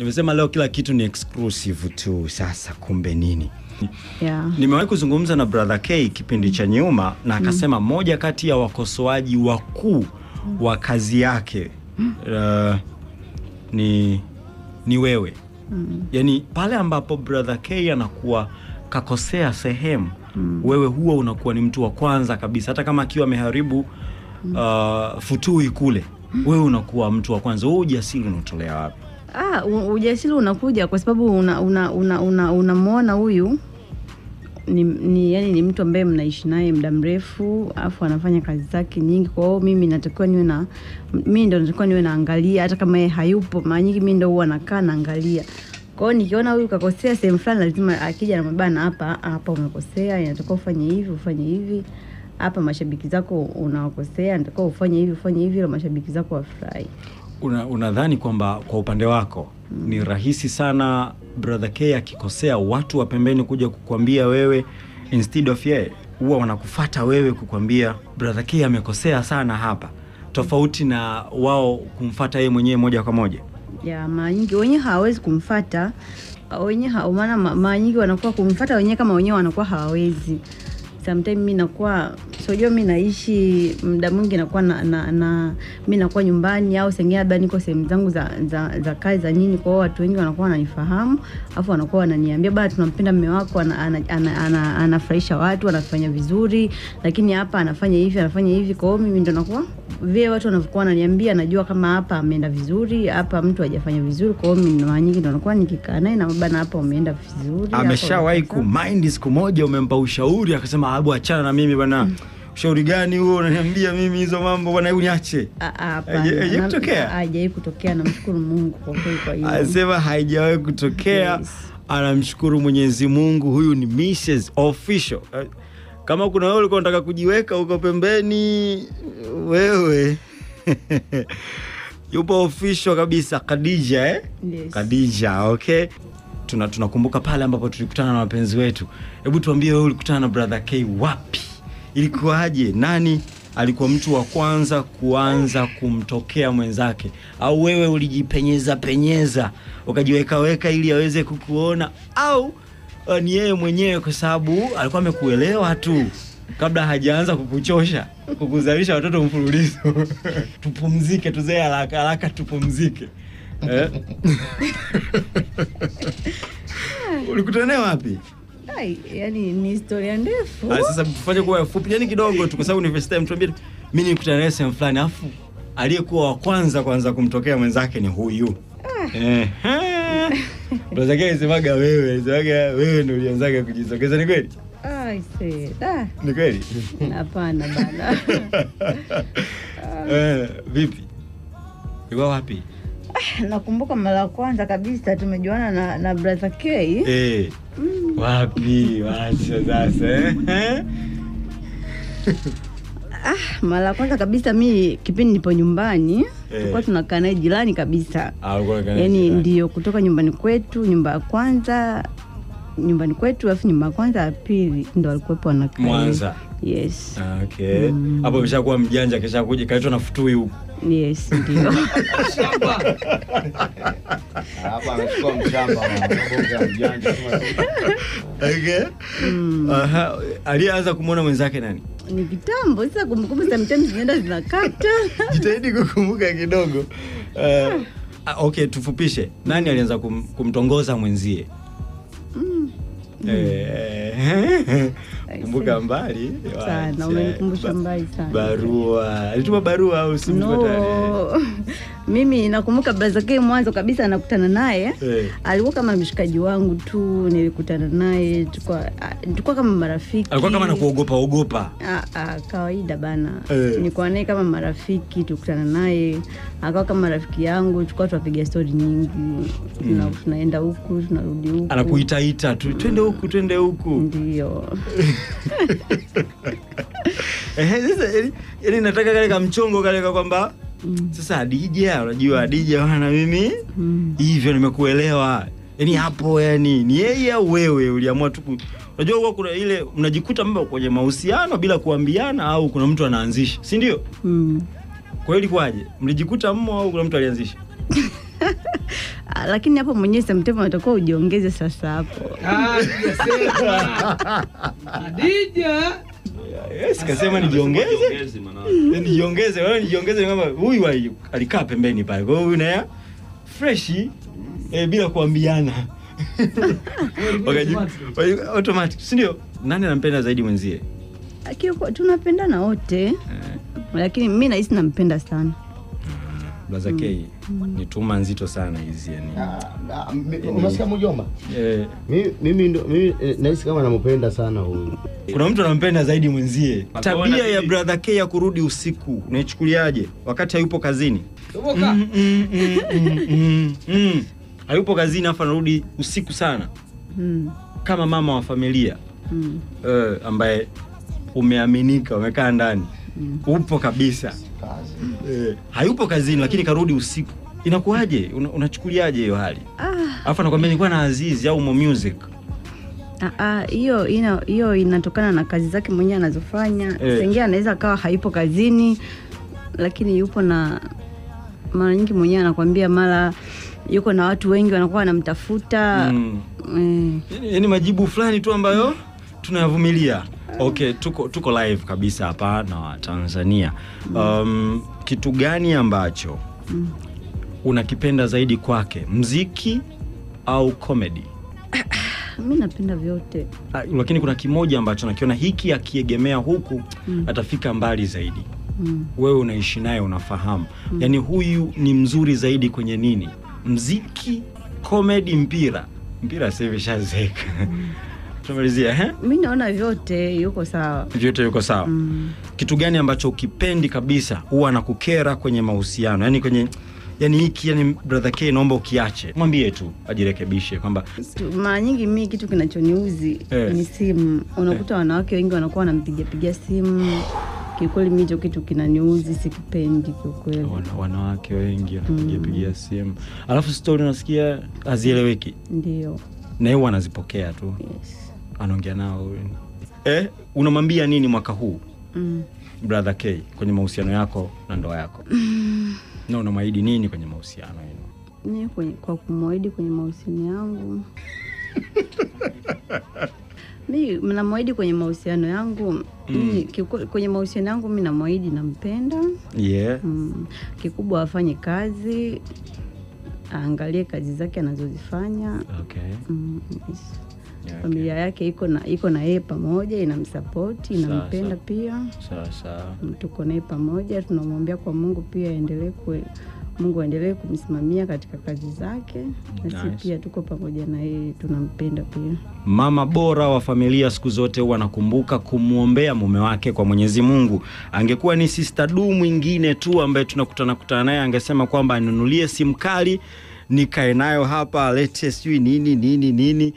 nimesema leo kila kitu ni exclusive tu sasa kumbe nini yeah. nimewahi kuzungumza na brother k kipindi cha nyuma na akasema mm. moja kati ya wakosoaji wakuu wa kazi yake mm. uh, ni ni wewe mm. yaani pale ambapo brother k anakuwa kakosea sehemu mm. wewe huwa unakuwa ni mtu wa kwanza kabisa hata kama akiwa ameharibu uh, futui kule wewe unakuwa mtu wa kwanza wewe ujasiri unatolea wapi Ah, ujasiri unakuja kwa sababu unamwona una, una, una, huyu. Ni, ni, yani ni mtu ambaye mnaishi naye muda mrefu afu anafanya kazi zake nyingi. Kwa hiyo mimi natakiwa niwe na mimi ndo natakiwa niwe naangalia hata kama yeye hayupo mara nyingi mimi ndo huwa nakaa naangalia. Kwa hiyo nikiona huyu kakosea sehemu fulani lazima akija na mabana hapa hapa umekosea inatakiwa ufanye hivi ufanye hivi. Hapa mashabiki zako unawakosea natakiwa ufanye hivi ufanye hivi ili mashabiki zako wafurahi Una- unadhani kwamba kwa upande wako ni rahisi sana brother K akikosea watu wa pembeni kuja kukwambia wewe instead of yeye? Huwa wanakufata wewe kukwambia brother K amekosea sana hapa. Tofauti na wao kumfata yeye mwenyewe moja kwa moja. Ya mara nyingi wenyewe hawawezi kumfata wenyewe ha- maana mara nyingi wanakuwa kumfata wenyewe kama wenyewe wanakuwa hawawezi. Sometime mi nakuwa sojua mi naishi muda mwingi nakuwa na, na, na mi nakuwa nyumbani au sengine labda niko sehemu zangu za, za, za kazi za nini kwao watu wengi wanakuwa wananifahamu alafu wanakuwa wananiambia bana tunampenda mme wako anafurahisha ana, ana, ana, anafurahisha watu anafanya vizuri lakini hapa anafanya hivi anafanya hivi. Kwao mimi ndo nakuwa vile watu wanavyokuwa wananiambia najua kama hapa ameenda vizuri hapa mtu hajafanya vizuri kwao mimi mara nyingi ndo nakuwa nikikaa naye na bana hapa umeenda vizuri ameshawahi kumaindi kumind siku moja umempa ushauri akasema abu achana na mimi bwana ushauri gani huo unaniambia mimi hizo mambo bwana hebu niache Ah, ah, hapana. Haija- haijai Na- kutokea? haijawahi kutokea namshukuru mungu kwa kweli kwa hiyo anasema haijawahi kutokea Yes. anamshukuru mwenyezi mungu huyu ni Mrs. official Eh, kama kuna wewe ulikuwa unataka kujiweka huko pembeni wewe yupo official kabisa Khadija eh? Yes. Khadija okay tunakumbuka tuna pale ambapo tulikutana na wapenzi wetu hebu tuambie wewe ulikutana na brother K wapi ilikuwaje? Nani alikuwa mtu wa kwanza kuanza kumtokea mwenzake? Au wewe ulijipenyeza penyeza ukajiwekaweka ili aweze kukuona? Au uh, ni yeye mwenyewe kwa sababu alikuwa amekuelewa tu kabla hajaanza kukuchosha kukuzalisha watoto mfululizo? Tupumzike tuzee haraka haraka tupumzike. Eh? ulikutana naye wapi yani ni historia ndefu. Ah, sasa tufanye kuwa fupi yani kidogo tu kwa sababu university first time tuambie mimi nilikutana naye sehemu fulani afu aliyekuwa wa kwanza kwanza kumtokea mwenzake ni huyu. Eh Brother alisemaga wewe alisemaga wewe ndio ulianzaga kujisogeza ni kweli? I see, da. ni kweli? Hapana bana. Eh vipi? Ilikuwa wapi nakumbuka mara ya kwanza kabisa tumejuana na, na brother k. Eh. Mm. wapi? Wacha sasa eh? Ah, mara ya kwanza kabisa mi kipindi nipo nyumbani Eh. tulikuwa tunakaa naye jirani kabisa. Ah, yaani ndio kutoka nyumbani kwetu nyumba ya kwanza nyumbani kwetu afu nyumba ya kwanza ya pili ndo alikuwepo anakaa Mwanza. yes. Ah, okay hapo ameshakuwa mjanja kisha kuja kaitwa na futui huko. yes ndio. Shamba. hapa amechukua mshamba mjanja kama okay. Aha. aliyeanza kumwona mwenzake nani? Ni kitambo sasa kumbukumbu sometimes zinaenda zinakata. Jitahidi kukumbuka kidogo. Uh, okay tufupishe. Nani alianza kum, kumtongoza mwenzie kumbuka mbali. Sana, umenikumbusha mbali sana. barua. Alituma barua au si mtu no mimi nakumbuka brother K mwanzo kabisa nakutana naye. Hey. alikuwa kama mshikaji wangu tu nilikutana naye tulikuwa ah, kama marafiki. Alikuwa kama nakuogopa ogopa. Ah, ah, kawaida bana. Hey. nilikuwa naye kama marafiki tukutana naye. Akawa kama rafiki yangu tulikuwa tunapiga stori nyingi. Mm. tunaenda huku tunarudi huku. Anakuitaita tu twende huku twende huku. Ndio. Ehe, sasa yani- yani nataka kale kamchongo kale ka kwamba sasa Adija, unajua Adija wana mimi hivyo nimekuelewa. Yani hapo, yani ni yeye au wewe uliamua tu unajua huwa kuna ile mnajikuta mba kwenye mahusiano bila kuambiana, au kuna mtu anaanzisha, si ndio? mm. Kwa hiyo ilikuwaje? Mlijikuta mmo au kuna mtu alianzisha? Ah, lakini hapo mwenyewe samtema atakuwa ujiongeze sasa hapo Ah, sijasema. Adija. Yes, kasema nijiongeze. Eh, nijiongeze wewe nijiongeze kwamba huyu alikaa pembeni pale. Kwa hiyo huyu naye freshi eh, bila kuambiana. Automatic. si ndio? Nani anampenda zaidi mwenzie? Tunapenda tunapendana wote lakini mi nahisi nampenda sana blaza K ni tuma nzito sana hizi yani. Ah, ah, unasikia mjomba eh, mimi ndo- mimi eh, nahisi kama nampenda sana huyu. Kuna mtu anampenda zaidi mwenzie. Tabia ya brother K ya kurudi usiku unaichukuliaje? Wakati hayupo kazini. Mm, mm, mm, mm, mm, mm. hayupo kazini afa anarudi usiku sana. Mm. kama mama wa familia Mm. eh, ambaye umeaminika umekaa ndani Mm. upo kabisa. Kazi. Eh, hayupo kazini lakini karudi usiku. Inakuwaje? Una, unachukuliaje hiyo hali? Ah, alafu anakwambia nilikuwa na azizi au mo music. Ah, ah, hiyo ina- hiyo inatokana na kazi zake mwenyewe anazofanya. Eh. Sengia anaweza akawa haipo kazini lakini yupo na mara nyingi mwenyewe anakwambia mara yuko na watu wengi wanakuwa wanamtafuta. Mm. eh, yani majibu fulani tu ambayo tunayavumilia okay tuko tuko live kabisa hapa na tanzania. Um, kitu gani ambacho unakipenda zaidi kwake? Mziki au comedy? Mi napenda vyote. Ah, lakini kuna kimoja ambacho nakiona hiki akiegemea huku Mm. atafika mbali zaidi. Mm. wewe unaishi naye unafahamu. Mm. yaani huyu ni mzuri zaidi kwenye nini? Mziki comedy mpira. Mpira sasa hivi shazeeka tumalizia eh? mi naona vyote yuko sawa. Vyote yuko sawa. Mm. kitu gani ambacho ukipendi kabisa huwa anakukera kwenye mahusiano? Yani kwenye yani hiki yani brother K naomba ukiache. Mwambie tu ajirekebishe kwamba mara nyingi mi kitu kinachoniuzi yes. ni simu. Unakuta yes. wanawake wengi wanakuwa wanampigapiga simu. Kiukweli mi hicho kitu kinaniuzi sikipendi kiukweli. Wana, wanawake wengi wanapigapigia simu. Alafu stori unasikia hazieleweki? Ndio. Na yeye anazipokea tu. Yes. Anaongea nao eh, unamwambia nini mwaka huu mm. brother K kwenye mahusiano yako na ndoa yako mm. na unamwahidi nini kwenye mahusiano yenu mi kwenye, kwa kumwahidi kwenye mahusiano yangu mi namwahidi kwenye mahusiano yangu mm. kwenye mahusiano yangu mi namwahidi nampenda yeah. mm. kikubwa afanye kazi aangalie kazi zake anazozifanya okay. mm. Yeah, familia yake iko na iko na yeye pamoja inamsapoti inampenda pia. Sawa sawa. Mm, tuko naye pamoja tunamwombea kwa mungu pia aendelee mungu aendelee kumsimamia katika kazi zake. Na nice. Nice. pia tuko pamoja na yeye tunampenda pia. Mama bora wa familia siku zote huwa anakumbuka kumwombea mume wake kwa mwenyezi mungu. Angekuwa ni sister du mwingine tu ambaye tunakutana kutana naye angesema kwamba anunulie simu kali nikae nayo hapa alete sijui nini nini nini